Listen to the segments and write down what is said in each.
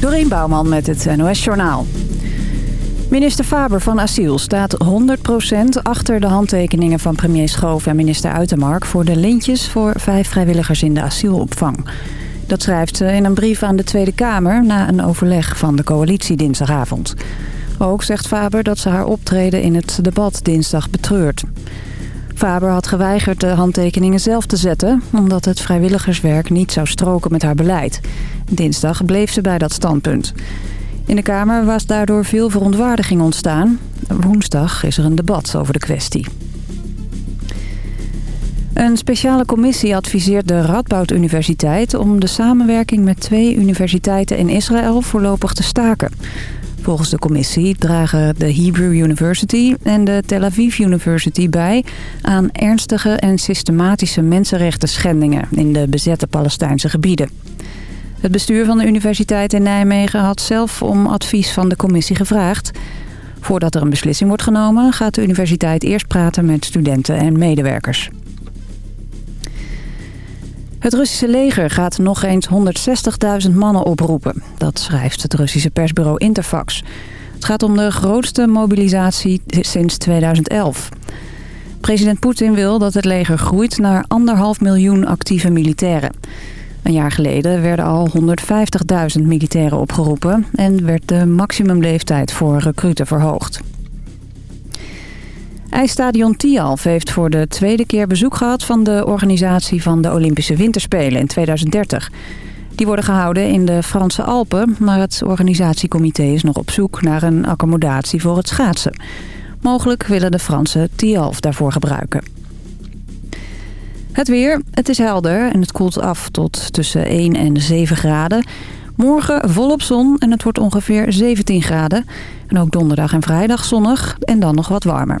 Doreen Bouwman met het NOS Journaal. Minister Faber van Asiel staat 100% achter de handtekeningen van premier Schoof en minister Uitermark... voor de lintjes voor vijf vrijwilligers in de asielopvang. Dat schrijft ze in een brief aan de Tweede Kamer na een overleg van de coalitie dinsdagavond. Ook zegt Faber dat ze haar optreden in het debat dinsdag betreurt. Faber had geweigerd de handtekeningen zelf te zetten... omdat het vrijwilligerswerk niet zou stroken met haar beleid. Dinsdag bleef ze bij dat standpunt. In de Kamer was daardoor veel verontwaardiging ontstaan. Woensdag is er een debat over de kwestie. Een speciale commissie adviseert de Radboud Universiteit... om de samenwerking met twee universiteiten in Israël voorlopig te staken. Volgens de commissie dragen de Hebrew University en de Tel Aviv University bij... aan ernstige en systematische mensenrechten schendingen in de bezette Palestijnse gebieden. Het bestuur van de universiteit in Nijmegen had zelf om advies van de commissie gevraagd. Voordat er een beslissing wordt genomen gaat de universiteit eerst praten met studenten en medewerkers. Het Russische leger gaat nog eens 160.000 mannen oproepen. Dat schrijft het Russische persbureau Interfax. Het gaat om de grootste mobilisatie sinds 2011. President Poetin wil dat het leger groeit naar anderhalf miljoen actieve militairen. Een jaar geleden werden al 150.000 militairen opgeroepen... en werd de maximumleeftijd voor recruten verhoogd. IJsstadion Tialf heeft voor de tweede keer bezoek gehad... van de organisatie van de Olympische Winterspelen in 2030. Die worden gehouden in de Franse Alpen... maar het organisatiecomité is nog op zoek naar een accommodatie voor het schaatsen. Mogelijk willen de Fransen Tialf daarvoor gebruiken. Het weer, het is helder en het koelt af tot tussen 1 en 7 graden. Morgen volop zon en het wordt ongeveer 17 graden. En ook donderdag en vrijdag zonnig en dan nog wat warmer.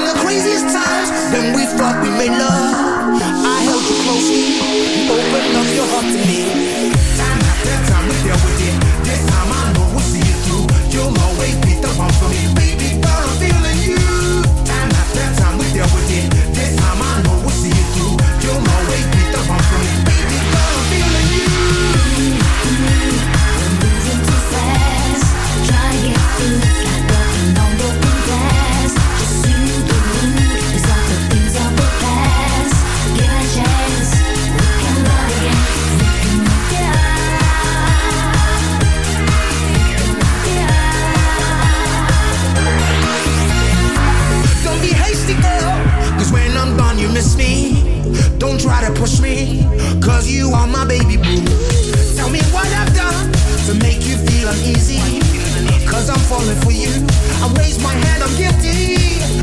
craziest times when we thought we made love. I held you closely, you opened up your heart to me. try to push me, cause you are my baby boo. Tell me what I've done to make you feel uneasy, cause I'm falling for you. I raise my hand, I'm guilty.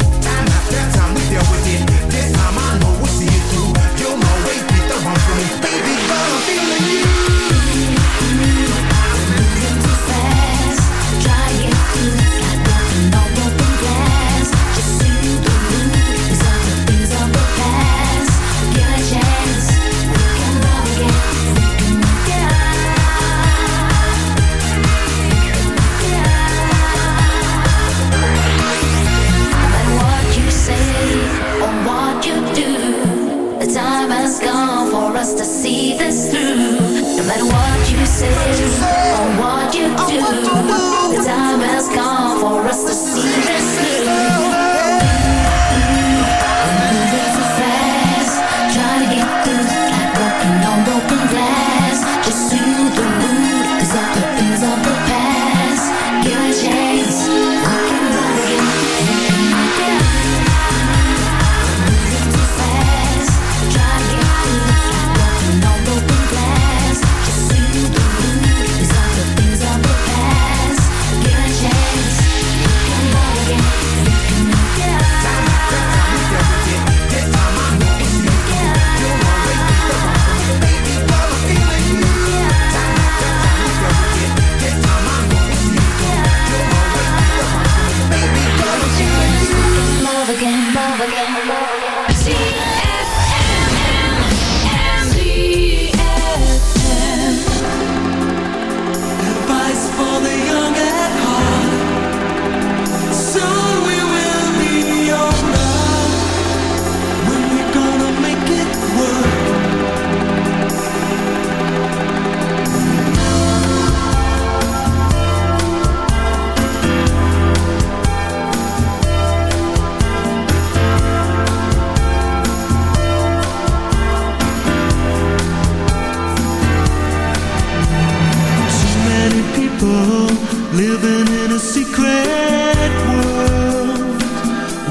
living in a secret world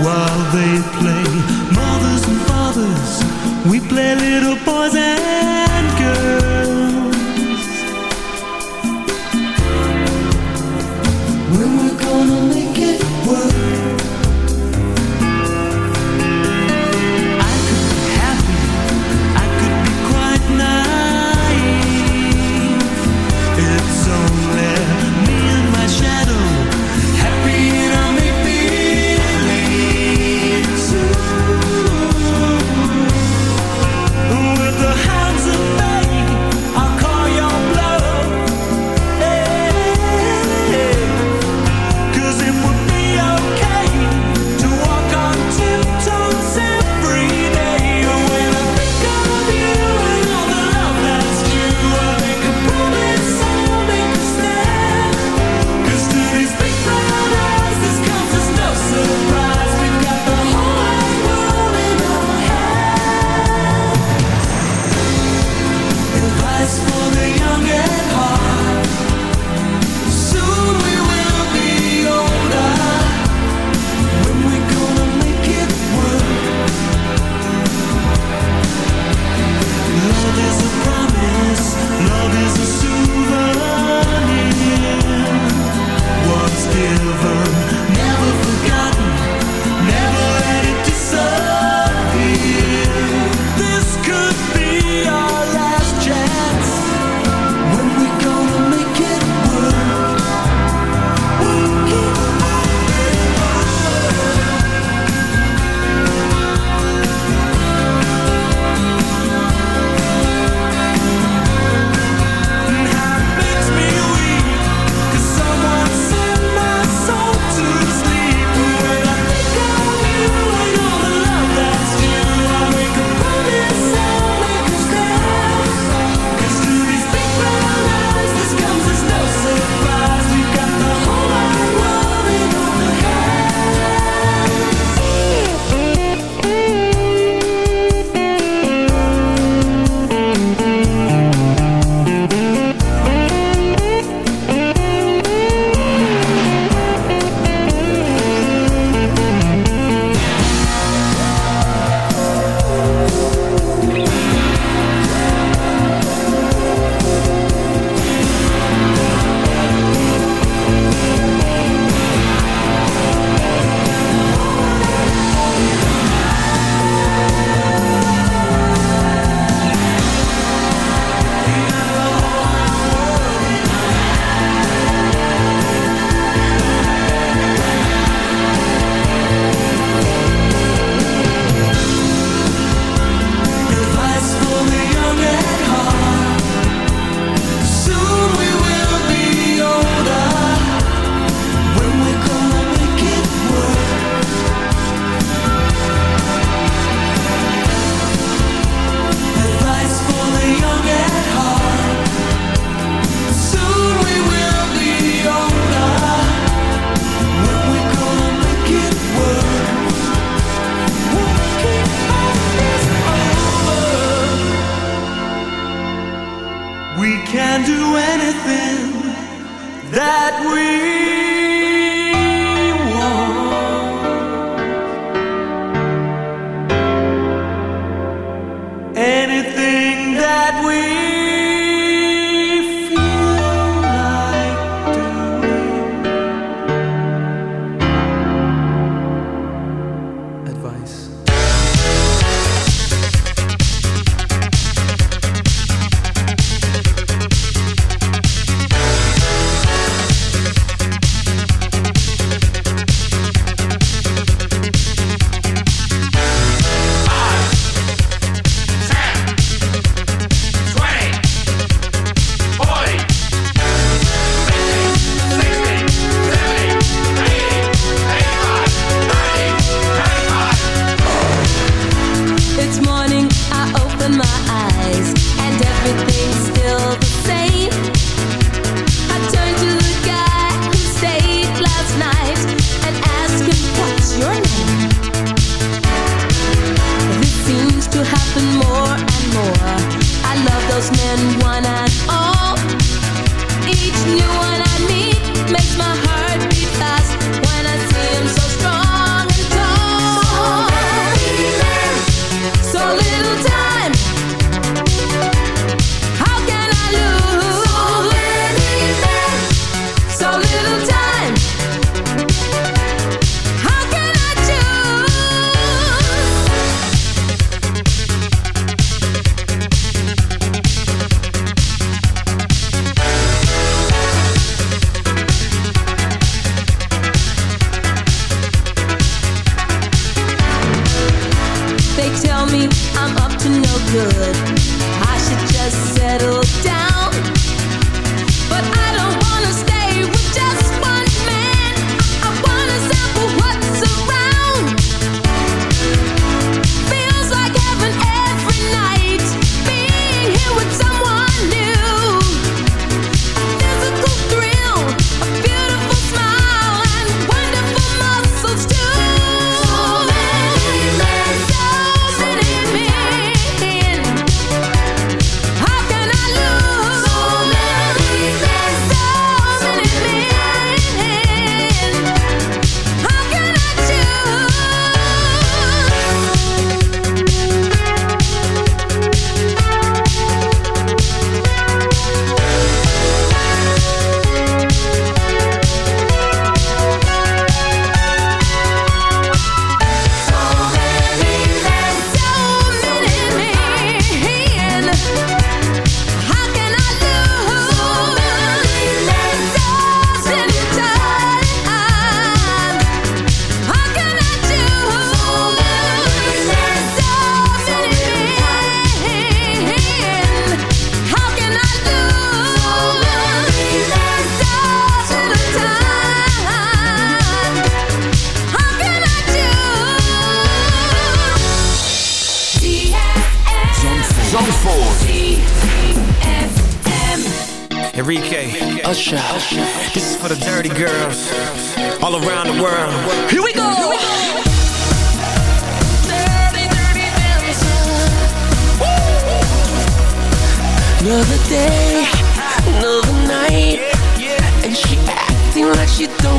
while they play mothers and fathers. We play little boys and good.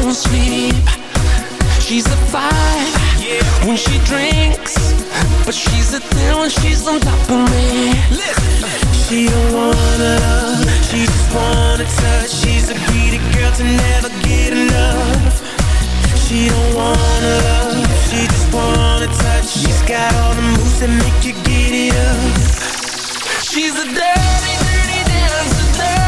Don't sleep. She's a five when she drinks, but she's a ten when she's on top of me. She don't wanna love, she just wanna touch. She's a greedy girl to never get enough. She don't wanna love, she just wanna touch. She's got all the moves that make you get it up. She's a dirty, dirty dancer, dirty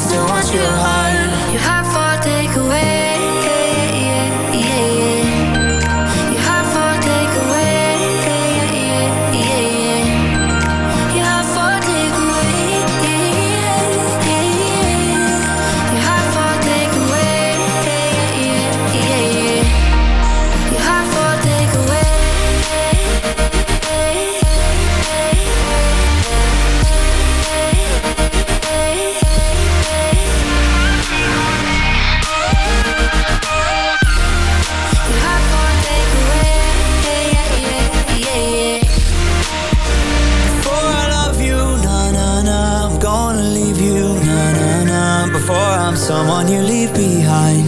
still want you.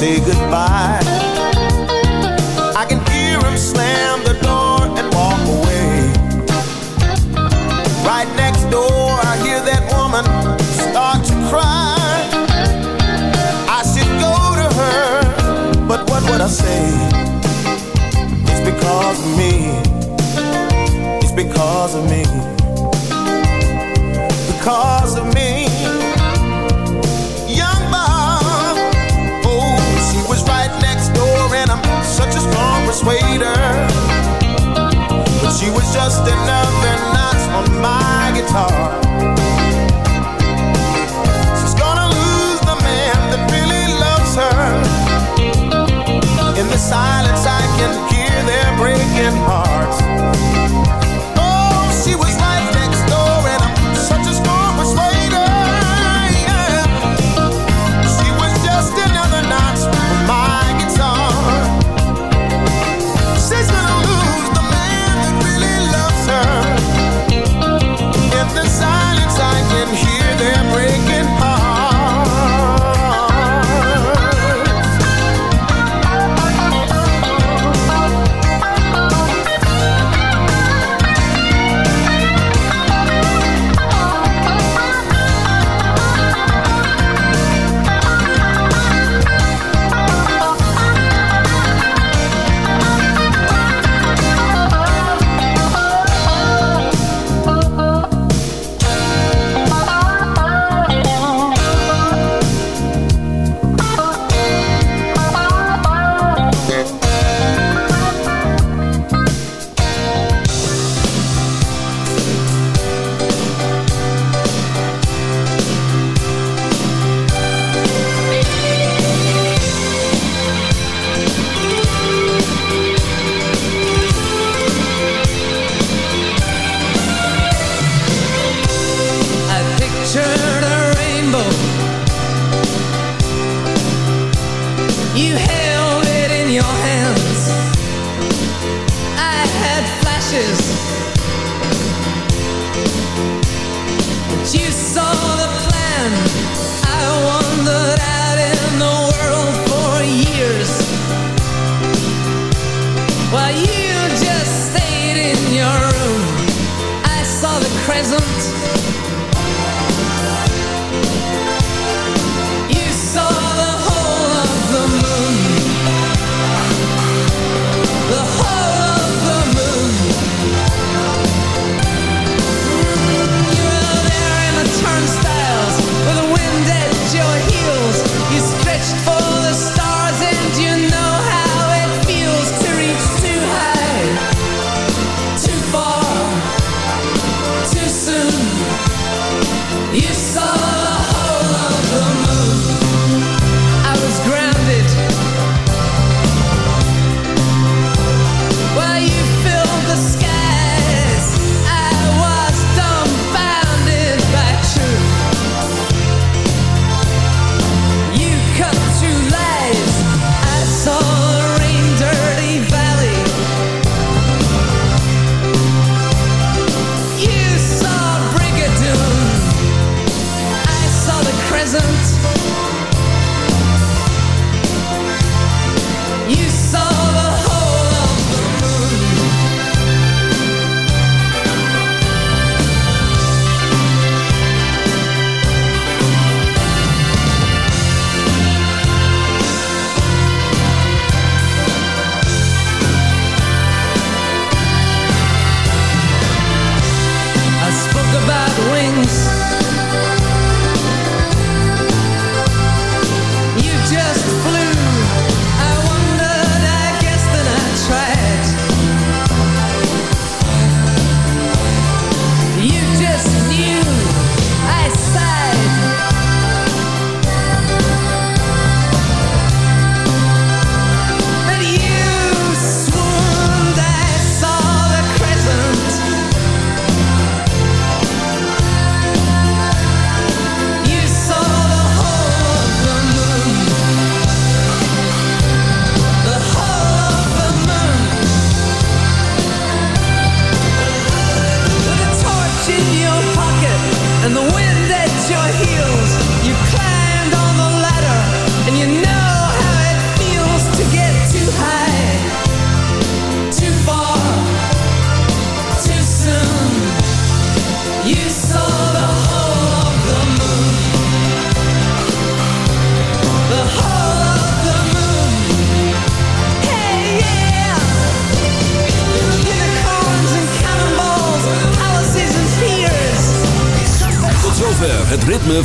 Say goodbye. Silence, I can hear their breaking hearts.